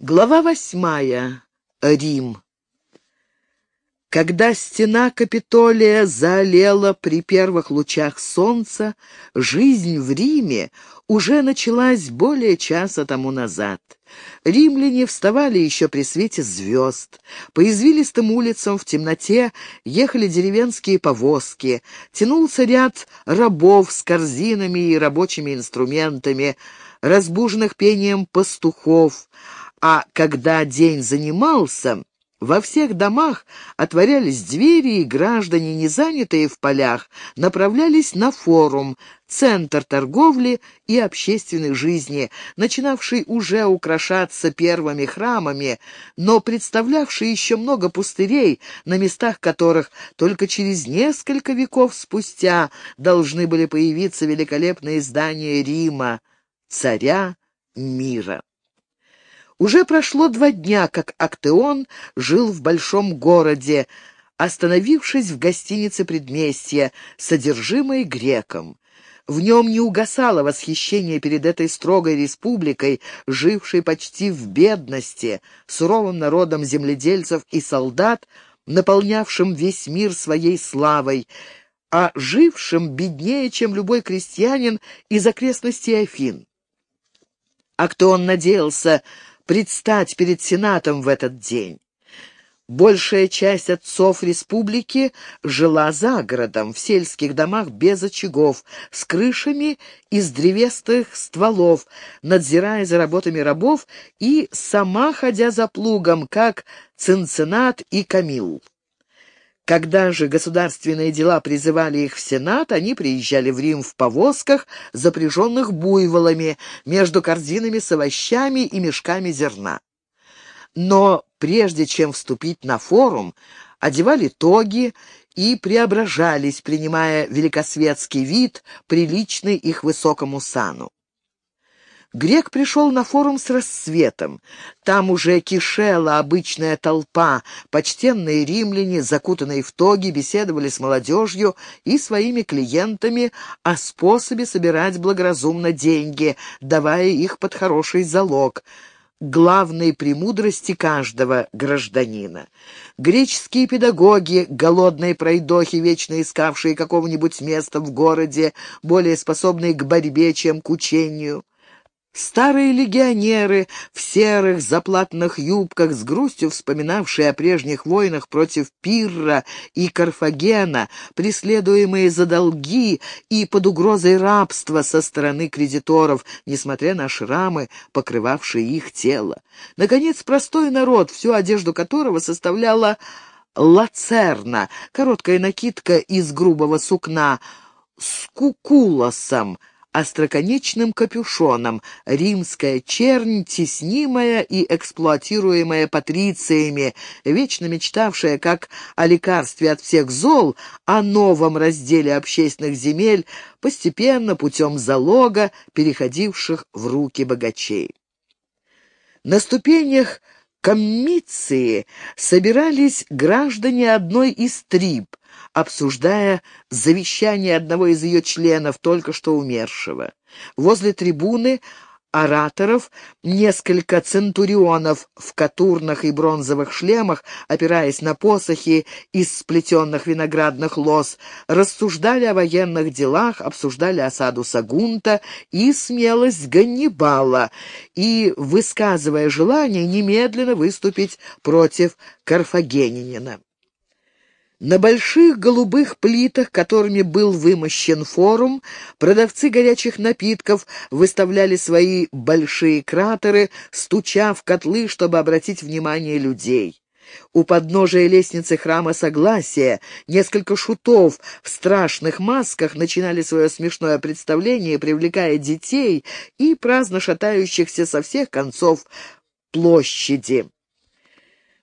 Глава восьмая. Рим. Когда стена Капитолия заолела при первых лучах солнца, жизнь в Риме уже началась более часа тому назад. Римляне вставали еще при свете звезд. По извилистым улицам в темноте ехали деревенские повозки. Тянулся ряд рабов с корзинами и рабочими инструментами, разбуженных пением пастухов, а когда день занимался, во всех домах отворялись двери, и граждане, не занятые в полях, направлялись на форум, центр торговли и общественной жизни, начинавший уже украшаться первыми храмами, но представлявший еще много пустырей, на местах которых только через несколько веков спустя должны были появиться великолепные здания Рима, царя мира. Уже прошло два дня, как Актеон жил в большом городе, остановившись в гостинице предместья, содержимой греком. В нем не угасало восхищение перед этой строгой республикой, жившей почти в бедности, суровым народом земледельцев и солдат, наполнявшим весь мир своей славой, а жившим беднее, чем любой крестьянин из окрестностей Афин. А кто он надеялся предстать перед Сенатом в этот день. Большая часть отцов республики жила за городом, в сельских домах без очагов, с крышами из древесных стволов, надзирая за работами рабов и сама ходя за плугом, как Цинцинат и Камил. Когда же государственные дела призывали их в Сенат, они приезжали в Рим в повозках, запряженных буйволами, между корзинами с овощами и мешками зерна. Но прежде чем вступить на форум, одевали тоги и преображались, принимая великосветский вид, приличный их высокому сану. Грек пришел на форум с рассветом. Там уже кишела обычная толпа. Почтенные римляне, закутанные в тоги, беседовали с молодежью и своими клиентами о способе собирать благоразумно деньги, давая их под хороший залог главной премудрости каждого гражданина. Греческие педагоги, голодные пройдохи, вечно искавшие какого-нибудь места в городе, более способные к борьбе, чем к учению. Старые легионеры в серых заплатных юбках, с грустью вспоминавшие о прежних войнах против Пирра и Карфагена, преследуемые за долги и под угрозой рабства со стороны кредиторов, несмотря на шрамы, покрывавшие их тело. Наконец, простой народ, всю одежду которого составляла лацерна, короткая накидка из грубого сукна, с кукулосом, остроконечным капюшоном, римская чернь, теснимая и эксплуатируемая патрициями, вечно мечтавшая как о лекарстве от всех зол, о новом разделе общественных земель, постепенно путем залога, переходивших в руки богачей. На ступенях коммиции собирались граждане одной из триб, обсуждая завещание одного из ее членов, только что умершего. Возле трибуны ораторов несколько центурионов в катурных и бронзовых шлемах, опираясь на посохи из сплетенных виноградных лоз, рассуждали о военных делах, обсуждали осаду Сагунта и смелость Ганнибала, и, высказывая желание, немедленно выступить против Карфагенинина. На больших голубых плитах, которыми был вымощен форум, продавцы горячих напитков выставляли свои большие кратеры, стуча в котлы, чтобы обратить внимание людей. У подножия лестницы храма Согласия несколько шутов в страшных масках начинали свое смешное представление, привлекая детей и праздно шатающихся со всех концов площади.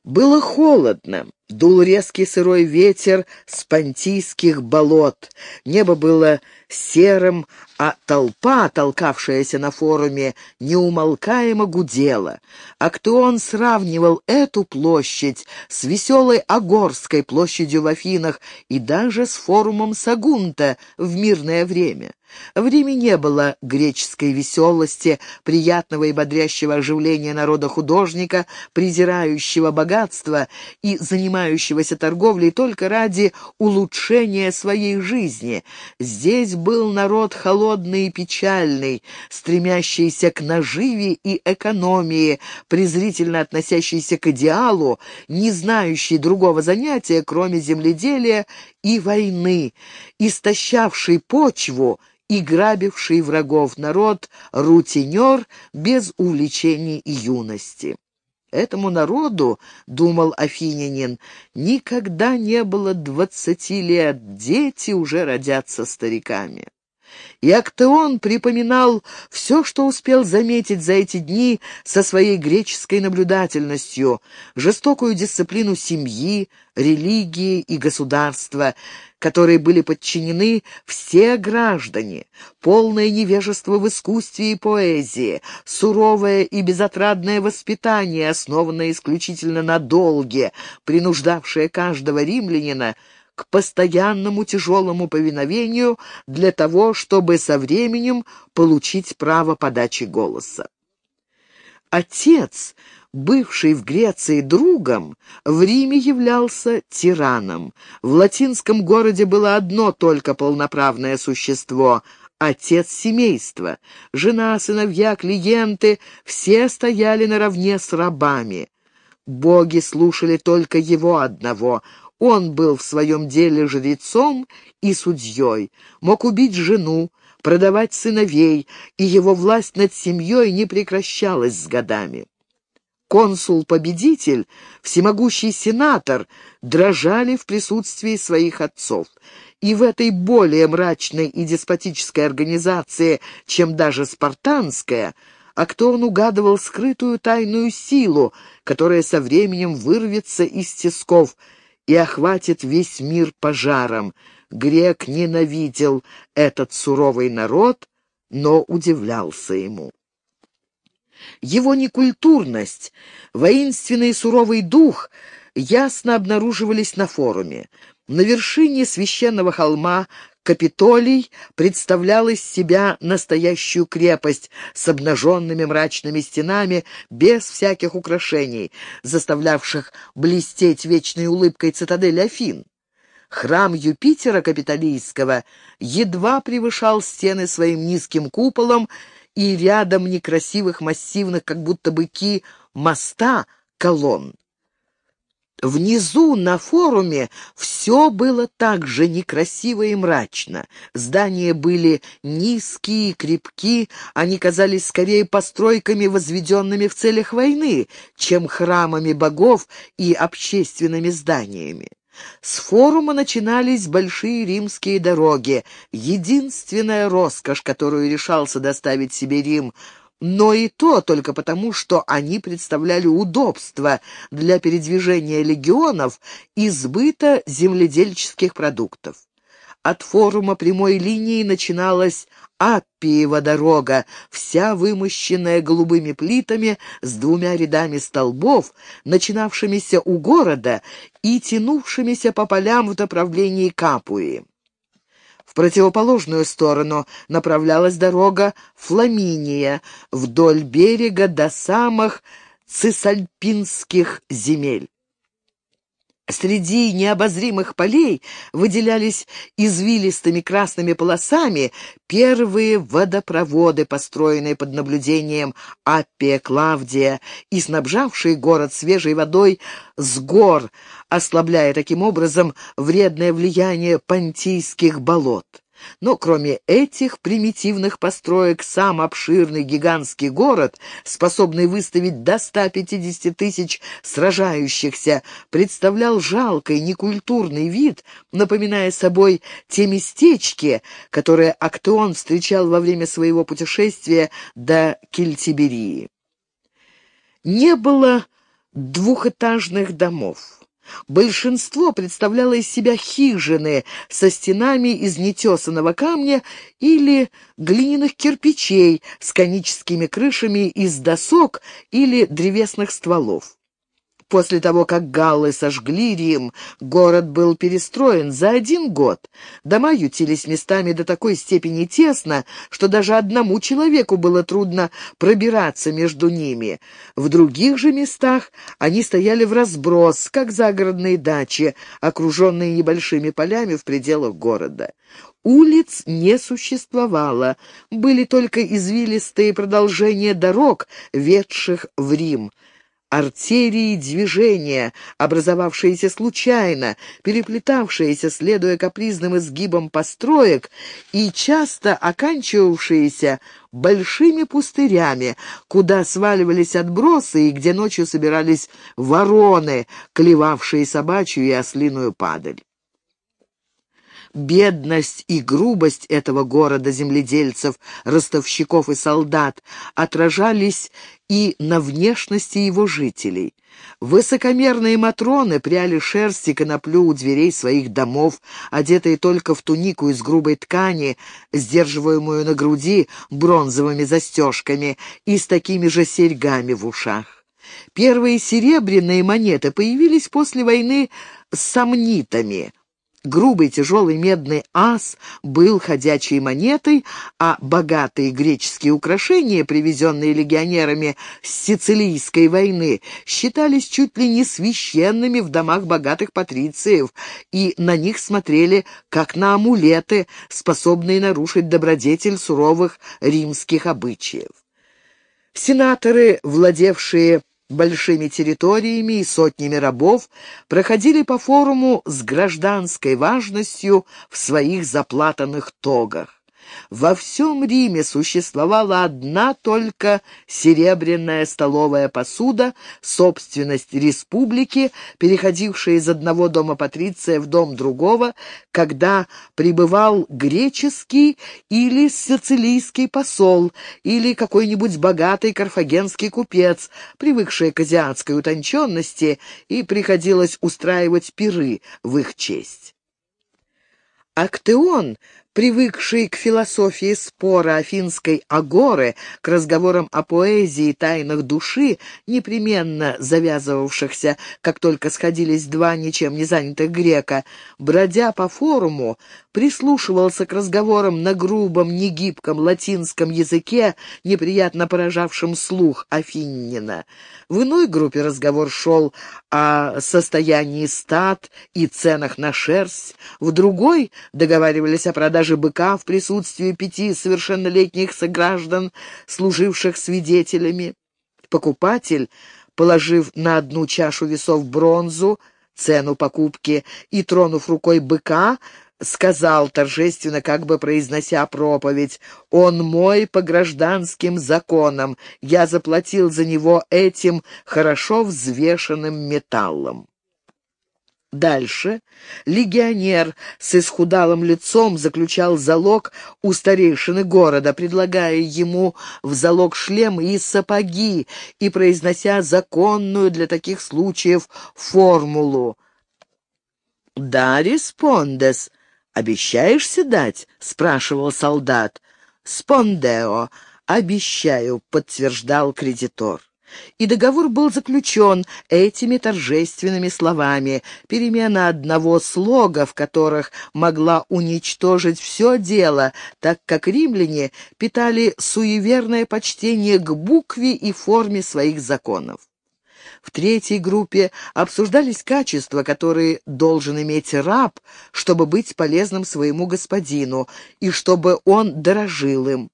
Было холодно. Дул резкий сырой ветер с понтийских болот. Небо было серым, а толпа, толкавшаяся на форуме, неумолкаемо гудела. Актеон сравнивал эту площадь с веселой Агорской площадью в Афинах и даже с форумом Сагунта в мирное время. В Риме не было греческой веселости, приятного и бодрящего оживления народа художника, презирающего богатство и занимающегося торговлей только ради улучшения своей жизни. Здесь был народ холодный и печальный, стремящийся к наживе и экономии, презрительно относящийся к идеалу, не знающий другого занятия, кроме земледелия и войны, истощавший почву и грабивший врагов народ, рутинер без увлечений и юности. Этому народу, — думал Афинянин, — никогда не было двадцати лет, дети уже родятся стариками. И Актеон припоминал все, что успел заметить за эти дни со своей греческой наблюдательностью, жестокую дисциплину семьи, религии и государства, которой были подчинены все граждане, полное невежество в искусстве и поэзии, суровое и безотрадное воспитание, основанное исключительно на долге, принуждавшее каждого римлянина к постоянному тяжелому повиновению для того, чтобы со временем получить право подачи голоса. Отец, бывший в Греции другом, в Риме являлся тираном. В латинском городе было одно только полноправное существо — отец семейства. Жена, сыновья, клиенты — все стояли наравне с рабами. Боги слушали только его одного — он был в своем деле жрецом и судьей, мог убить жену, продавать сыновей, и его власть над семьей не прекращалась с годами. Консул-победитель, всемогущий сенатор дрожали в присутствии своих отцов. И в этой более мрачной и деспотической организации, чем даже спартанская, а кто он угадывал скрытую тайную силу, которая со временем вырвется из тисков и охватит весь мир пожаром. Грек ненавидел этот суровый народ, но удивлялся ему. Его некультурность, воинственный и суровый дух ясно обнаруживались на форуме. На вершине священного холма Капитолий представлял из себя настоящую крепость с обнаженными мрачными стенами, без всяких украшений, заставлявших блестеть вечной улыбкой цитадель Афин. Храм Юпитера Капитолийского едва превышал стены своим низким куполом и рядом некрасивых массивных, как будто быки, моста колонн. Внизу, на форуме, все было так же некрасиво и мрачно. Здания были низкие, крепки, они казались скорее постройками, возведенными в целях войны, чем храмами богов и общественными зданиями. С форума начинались большие римские дороги, единственная роскошь, которую решался доставить себе Рим — но и то только потому, что они представляли удобство для передвижения легионов и сбыта земледельческих продуктов. От форума прямой линии начиналась Аппиева дорога, вся вымощенная голубыми плитами с двумя рядами столбов, начинавшимися у города и тянувшимися по полям в направлении Капуи противоположную сторону направлялась дорога Фламиния вдоль берега до самых цисальпинских земель. Среди необозримых полей выделялись извилистыми красными полосами первые водопроводы, построенные под наблюдением Аппия Клавдия и снабжавшие город свежей водой с гор, ослабляя таким образом вредное влияние понтийских болот. Но кроме этих примитивных построек, сам обширный гигантский город, способный выставить до 150 тысяч сражающихся, представлял жалкий, некультурный вид, напоминая собой те местечки, которые Актеон встречал во время своего путешествия до Кельтиберии. Не было двухэтажных домов. Большинство представляло из себя хижины со стенами из нетесанного камня или глиняных кирпичей с коническими крышами из досок или древесных стволов. После того, как галлы сожгли Рим, город был перестроен за один год. Дома ютились местами до такой степени тесно, что даже одному человеку было трудно пробираться между ними. В других же местах они стояли в разброс, как загородные дачи, окруженные небольшими полями в пределах города. Улиц не существовало, были только извилистые продолжения дорог, ведших в Рим артерии движения, образовавшиеся случайно, переплетавшиеся, следуя капризным изгибам построек и часто оканчивавшиеся большими пустырями, куда сваливались отбросы и где ночью собирались вороны, клевавшие собачью и ослиную падаль. Бедность и грубость этого города земледельцев, ростовщиков и солдат отражались и на внешности его жителей. Высокомерные матроны пряли шерсть и коноплю у дверей своих домов, одетые только в тунику из грубой ткани, сдерживаемую на груди бронзовыми застежками и с такими же серьгами в ушах. Первые серебряные монеты появились после войны с сомнитами — Грубый тяжелый медный ас был ходячей монетой, а богатые греческие украшения, привезенные легионерами с Сицилийской войны, считались чуть ли не священными в домах богатых патрициев, и на них смотрели как на амулеты, способные нарушить добродетель суровых римских обычаев. Сенаторы, владевшие большими территориями и сотнями рабов, проходили по форуму с гражданской важностью в своих заплатанных тогах. Во всем Риме существовала одна только серебряная столовая посуда, собственность республики, переходившая из одного дома патриция в дом другого, когда прибывал греческий или сицилийский посол, или какой-нибудь богатый карфагенский купец, привыкший к азиатской утонченности, и приходилось устраивать пиры в их честь. Актеон привыкший к философии спора афинской агоры, к разговорам о поэзии и тайнах души, непременно завязывавшихся, как только сходились два ничем не занятых грека, бродя по форуму, прислушивался к разговорам на грубом, негибком латинском языке, неприятно поражавшем слух Афиннина. В иной группе разговор шел о состоянии стад и ценах на шерсть, в другой договаривались о продаже быка в присутствии пяти совершеннолетних сограждан, служивших свидетелями. Покупатель, положив на одну чашу весов бронзу, цену покупки и тронув рукой быка, сказал торжественно, как бы произнося проповедь, «Он мой по гражданским законам, я заплатил за него этим хорошо взвешенным металлом». Дальше легионер с исхудалым лицом заключал залог у старейшины города, предлагая ему в залог шлем и сапоги и произнося законную для таких случаев формулу. «Да, респондес», «Обещаешься дать?» — спрашивал солдат. «Спондео. Обещаю», — подтверждал кредитор. И договор был заключен этими торжественными словами. Перемена одного слога, в которых могла уничтожить все дело, так как римляне питали суеверное почтение к букве и форме своих законов. В третьей группе обсуждались качества, которые должен иметь раб, чтобы быть полезным своему господину, и чтобы он дорожил им.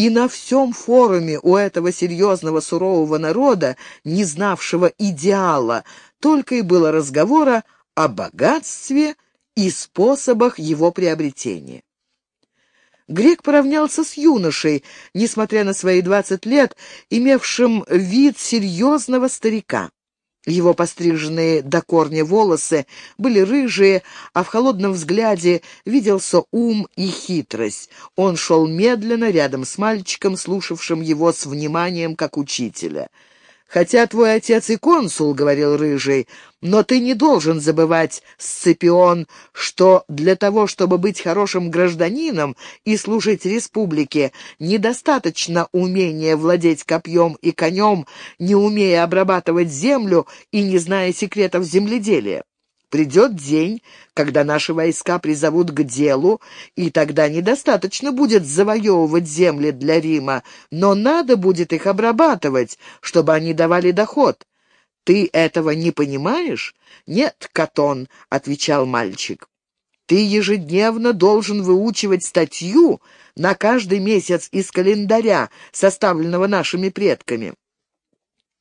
И на всем форуме у этого серьезного сурового народа, не знавшего идеала, только и было разговора о богатстве и способах его приобретения. Грек поравнялся с юношей, несмотря на свои двадцать лет, имевшим вид серьезного старика. Его постриженные до корня волосы были рыжие, а в холодном взгляде виделся ум и хитрость. Он шел медленно рядом с мальчиком, слушавшим его с вниманием, как учителя. «Хотя твой отец и консул», — говорил Рыжий, — «но ты не должен забывать, Сципион, что для того, чтобы быть хорошим гражданином и служить республике, недостаточно умения владеть копьем и конем, не умея обрабатывать землю и не зная секретов земледелия. Придет день, когда наши войска призовут к делу, и тогда недостаточно будет завоевывать земли для Рима, но надо будет их обрабатывать, чтобы они давали доход. Ты этого не понимаешь? Нет, Катон, — отвечал мальчик. Ты ежедневно должен выучивать статью на каждый месяц из календаря, составленного нашими предками.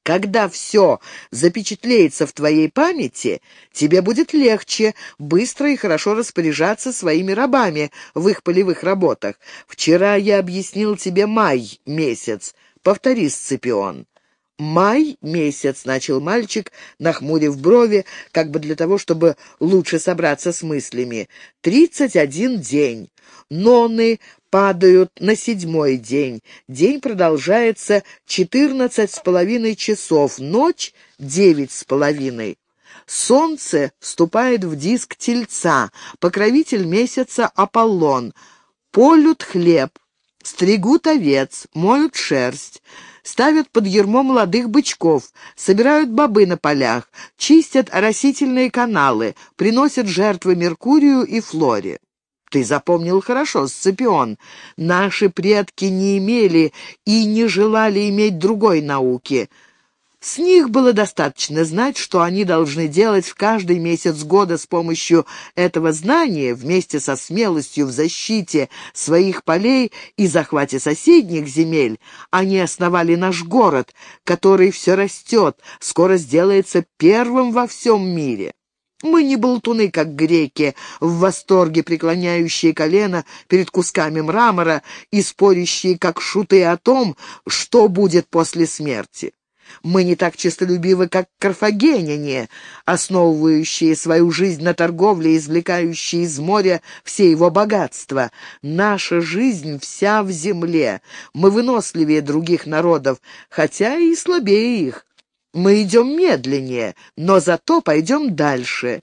Когда все запечатлеется в твоей памяти, тебе будет легче быстро и хорошо распоряжаться своими рабами в их полевых работах. Вчера я объяснил тебе май месяц. Повтори, Сципион. «Май месяц», — начал мальчик, нахмурив брови, как бы для того, чтобы лучше собраться с мыслями. «Тридцать один день. Ноны падают на седьмой день. День продолжается четырнадцать с половиной часов, ночь — девять с половиной. Солнце вступает в диск Тельца, покровитель месяца Аполлон. Полют хлеб, стригут овец, моют шерсть, ставят под ермо молодых бычков, собирают бобы на полях, чистят оросительные каналы, приносят жертвы Меркурию и Флоре. Ты запомнил хорошо, Сципион. Наши предки не имели и не желали иметь другой науки. С них было достаточно знать, что они должны делать в каждый месяц года с помощью этого знания, вместе со смелостью в защите своих полей и захвате соседних земель. Они основали наш город, который все растет, скоро сделается первым во всем мире. Мы не болтуны, как греки, в восторге преклоняющие колено перед кусками мрамора и спорящие, как шуты, о том, что будет после смерти. Мы не так честолюбивы, как карфагеняне, основывающие свою жизнь на торговле, извлекающие из моря все его богатства. Наша жизнь вся в земле. Мы выносливее других народов, хотя и слабее их. Мы идем медленнее, но зато пойдем дальше.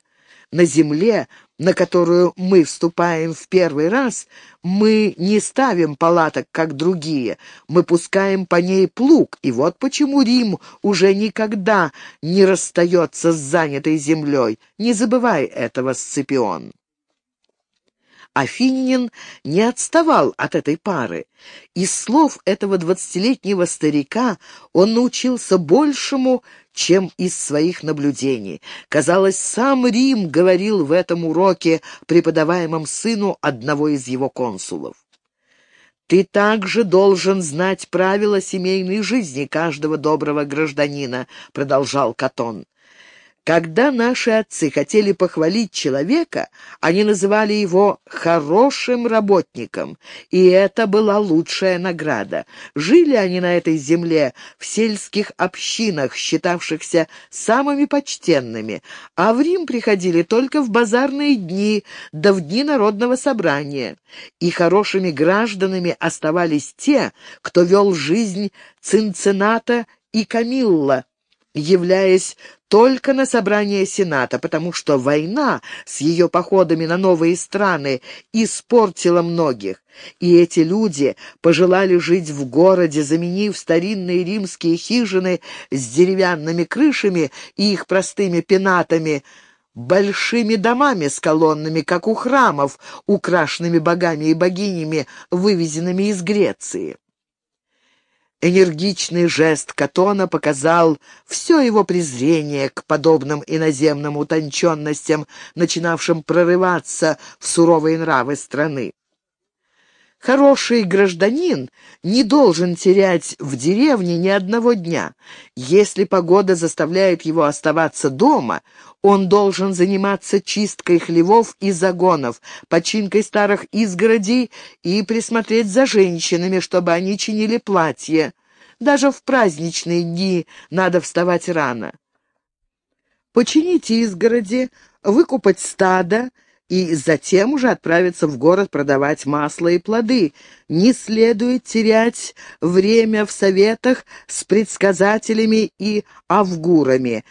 На земле, на которую мы вступаем в первый раз, мы не ставим палаток, как другие. Мы пускаем по ней плуг, и вот почему Рим уже никогда не расстается с занятой землей. Не забывай этого, Сципион. Афинин не отставал от этой пары. Из слов этого двадцатилетнего старика он научился большему, чем из своих наблюдений. Казалось, сам Рим говорил в этом уроке, преподаваемом сыну одного из его консулов. «Ты также должен знать правила семейной жизни каждого доброго гражданина», — продолжал Катон. Когда наши отцы хотели похвалить человека, они называли его «хорошим работником», и это была лучшая награда. Жили они на этой земле в сельских общинах, считавшихся самыми почтенными, а в Рим приходили только в базарные дни, да в дни народного собрания. И хорошими гражданами оставались те, кто вел жизнь Цинцината и Камилла, являясь только на собрание Сената, потому что война с ее походами на новые страны испортила многих, и эти люди пожелали жить в городе, заменив старинные римские хижины с деревянными крышами и их простыми пенатами, большими домами с колоннами, как у храмов, украшенными богами и богинями, вывезенными из Греции. Энергичный жест Катона показал все его презрение к подобным иноземным утонченностям, начинавшим прорываться в суровые нравы страны. Хороший гражданин не должен терять в деревне ни одного дня. Если погода заставляет его оставаться дома, он должен заниматься чисткой хлевов и загонов, починкой старых изгородей и присмотреть за женщинами, чтобы они чинили платья. Даже в праздничные дни надо вставать рано. Починить изгороди, выкупать стадо, и затем уже отправиться в город продавать масло и плоды. Не следует терять время в советах с предсказателями и авгурами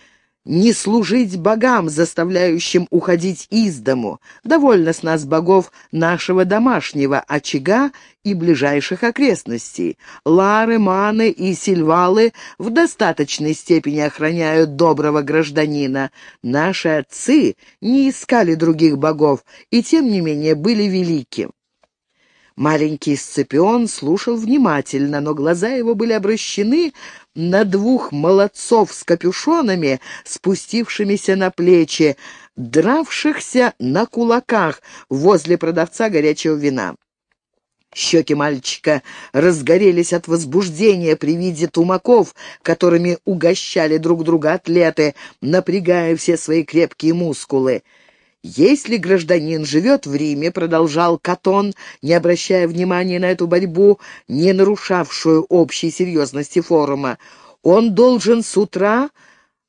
не служить богам, заставляющим уходить из дому. Довольно с нас богов нашего домашнего очага и ближайших окрестностей. Лары, маны и сильвалы в достаточной степени охраняют доброго гражданина. Наши отцы не искали других богов и, тем не менее, были велики. Маленький Сципион слушал внимательно, но глаза его были обращены на двух молодцов с капюшонами, спустившимися на плечи, дравшихся на кулаках возле продавца горячего вина. Щеки мальчика разгорелись от возбуждения при виде тумаков, которыми угощали друг друга атлеты, напрягая все свои крепкие мускулы. «Если гражданин живет в Риме», — продолжал Катон, не обращая внимания на эту борьбу, не нарушавшую общей серьезности форума, «он должен с утра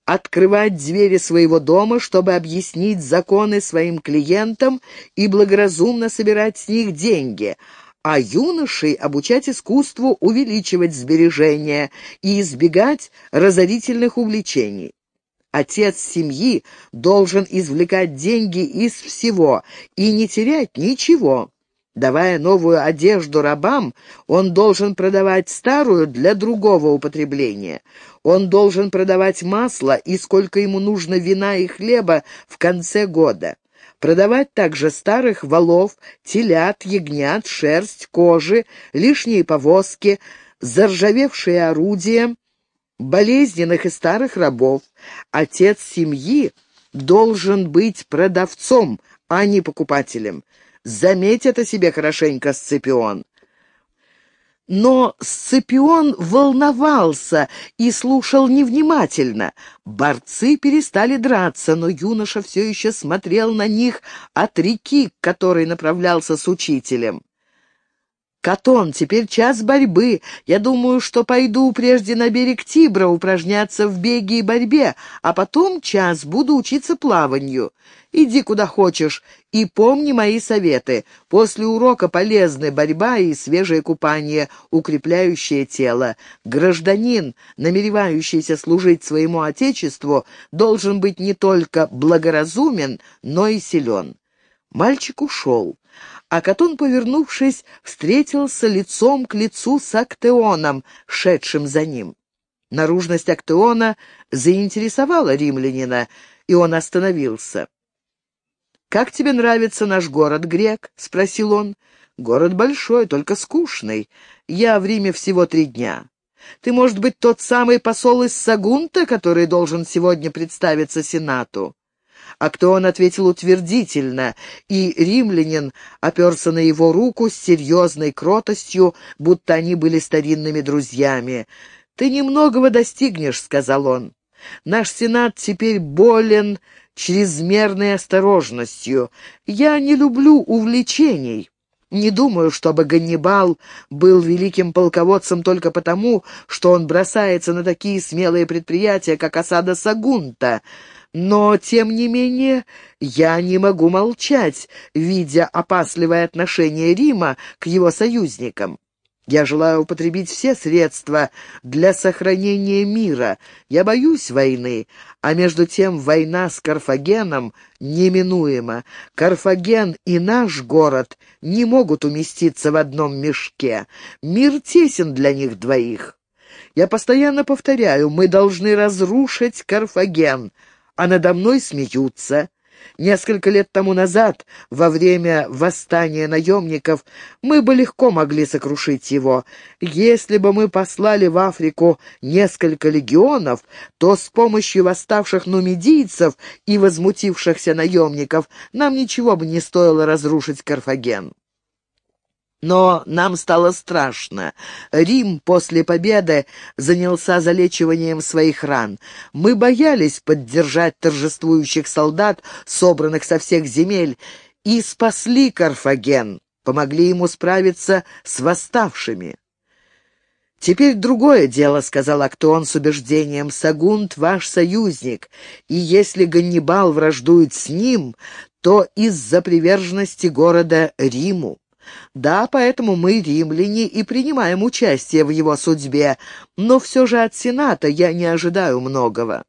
открывать двери своего дома, чтобы объяснить законы своим клиентам и благоразумно собирать с них деньги, а юношей обучать искусству увеличивать сбережения и избегать разорительных увлечений. Отец семьи должен извлекать деньги из всего и не терять ничего. Давая новую одежду рабам, он должен продавать старую для другого употребления. Он должен продавать масло и сколько ему нужно вина и хлеба в конце года. Продавать также старых валов, телят, ягнят, шерсть, кожи, лишние повозки, заржавевшие орудия, болезненных и старых рабов. Отец семьи должен быть продавцом, а не покупателем. Заметь это себе хорошенько, Сципион. Но Сципион волновался и слушал невнимательно. Борцы перестали драться, но юноша все еще смотрел на них от реки, к которой направлялся с учителем. «Катон, теперь час борьбы. Я думаю, что пойду прежде на берег Тибра упражняться в беге и борьбе, а потом час буду учиться плаванию. Иди куда хочешь и помни мои советы. После урока полезны борьба и свежее купание, укрепляющее тело. Гражданин, намеревающийся служить своему отечеству, должен быть не только благоразумен, но и силен». Мальчик ушел а Катон, повернувшись, встретился лицом к лицу с Актеоном, шедшим за ним. Наружность Актеона заинтересовала римлянина, и он остановился. «Как тебе нравится наш город, Грек?» — спросил он. «Город большой, только скучный. Я в Риме всего три дня. Ты, может быть, тот самый посол из Сагунта, который должен сегодня представиться Сенату?» А кто он ответил утвердительно, и римлянин оперся на его руку с серьезной кротостью, будто они были старинными друзьями. «Ты немногого достигнешь», — сказал он. «Наш сенат теперь болен чрезмерной осторожностью. Я не люблю увлечений». Не думаю, чтобы Ганнибал был великим полководцем только потому, что он бросается на такие смелые предприятия, как осада Сагунта. Но, тем не менее, я не могу молчать, видя опасливое отношение Рима к его союзникам. Я желаю употребить все средства для сохранения мира. Я боюсь войны, а между тем война с Карфагеном неминуема. Карфаген и наш город не могут уместиться в одном мешке. Мир тесен для них двоих. Я постоянно повторяю, мы должны разрушить Карфаген а надо мной смеются. Несколько лет тому назад, во время восстания наемников, мы бы легко могли сокрушить его. Если бы мы послали в Африку несколько легионов, то с помощью восставших нумидийцев и возмутившихся наемников нам ничего бы не стоило разрушить Карфаген. Но нам стало страшно. Рим после победы занялся залечиванием своих ран. Мы боялись поддержать торжествующих солдат, собранных со всех земель, и спасли Карфаген, помогли ему справиться с восставшими. «Теперь другое дело», — сказал Актеон с убеждением. «Сагунт — ваш союзник, и если Ганнибал враждует с ним, то из-за приверженности города Риму. Да, поэтому мы, римляне, и принимаем участие в его судьбе, но все же от Сената я не ожидаю многого.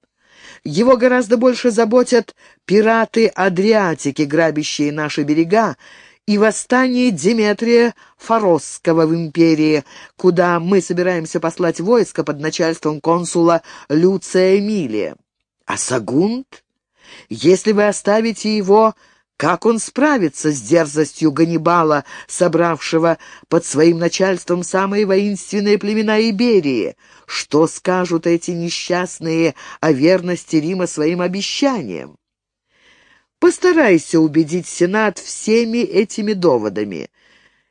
Его гораздо больше заботят пираты Адриатики, грабящие наши берега, и восстание Деметрия Форосского в империи, куда мы собираемся послать войско под начальством консула Люция Эмилия. А Сагунт? Если вы оставите его как он справится с дерзостью Ганнибала, собравшего под своим начальством самые воинственные племена Иберии? Что скажут эти несчастные о верности Рима своим обещаниям? Постарайся убедить Сенат всеми этими доводами.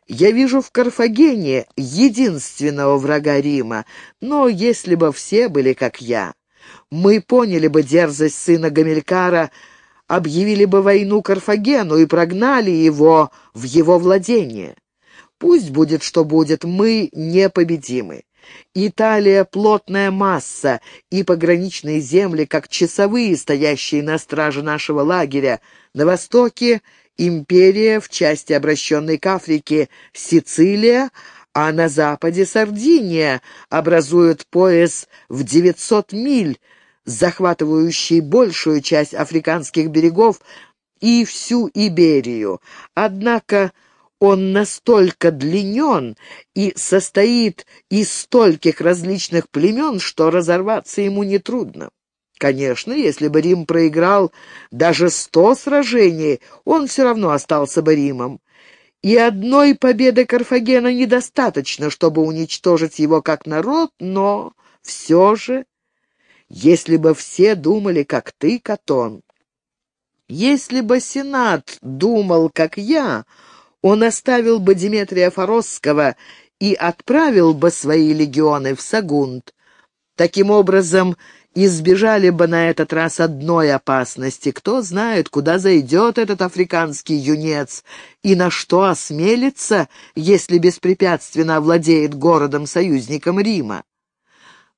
Я вижу в Карфагене единственного врага Рима, но если бы все были как я, мы поняли бы дерзость сына Гамилькара, объявили бы войну Карфагену и прогнали его в его владение. Пусть будет, что будет, мы непобедимы. Италия — плотная масса, и пограничные земли, как часовые, стоящие на страже нашего лагеря. На востоке — империя, в части обращенной к Африке, Сицилия, а на западе — Сардиния, образуют пояс в 900 миль, захватывающий большую часть африканских берегов и всю Иберию. Однако он настолько длинен и состоит из стольких различных племен, что разорваться ему нетрудно. Конечно, если бы Рим проиграл даже сто сражений, он все равно остался бы Римом. И одной победы Карфагена недостаточно, чтобы уничтожить его как народ, но все же если бы все думали, как ты, Катон. Если бы Сенат думал, как я, он оставил бы Диметрия Форосского и отправил бы свои легионы в Сагунт. Таким образом, избежали бы на этот раз одной опасности. Кто знает, куда зайдет этот африканский юнец и на что осмелится, если беспрепятственно овладеет городом-союзником Рима.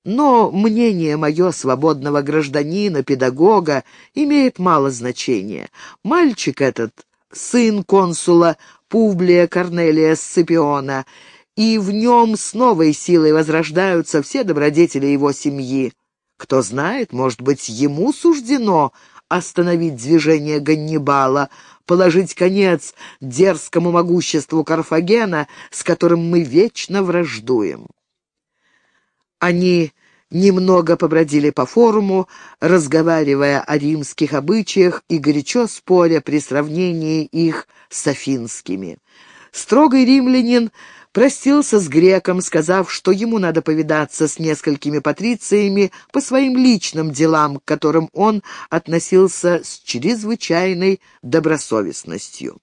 Но мнение мое свободного гражданина, педагога, имеет мало значения. Мальчик этот — сын консула Публия Корнелия Сципиона, и в нем с новой силой возрождаются все добродетели его семьи. Кто знает, может быть, ему суждено остановить движение Ганнибала, положить конец дерзкому могуществу Карфагена, с которым мы вечно враждуем. Они немного побродили по форуму, разговаривая о римских обычаях и горячо споря при сравнении их с афинскими. Строгий римлянин простился с греком, сказав, что ему надо повидаться с несколькими патрициями по своим личным делам, к которым он относился с чрезвычайной добросовестностью.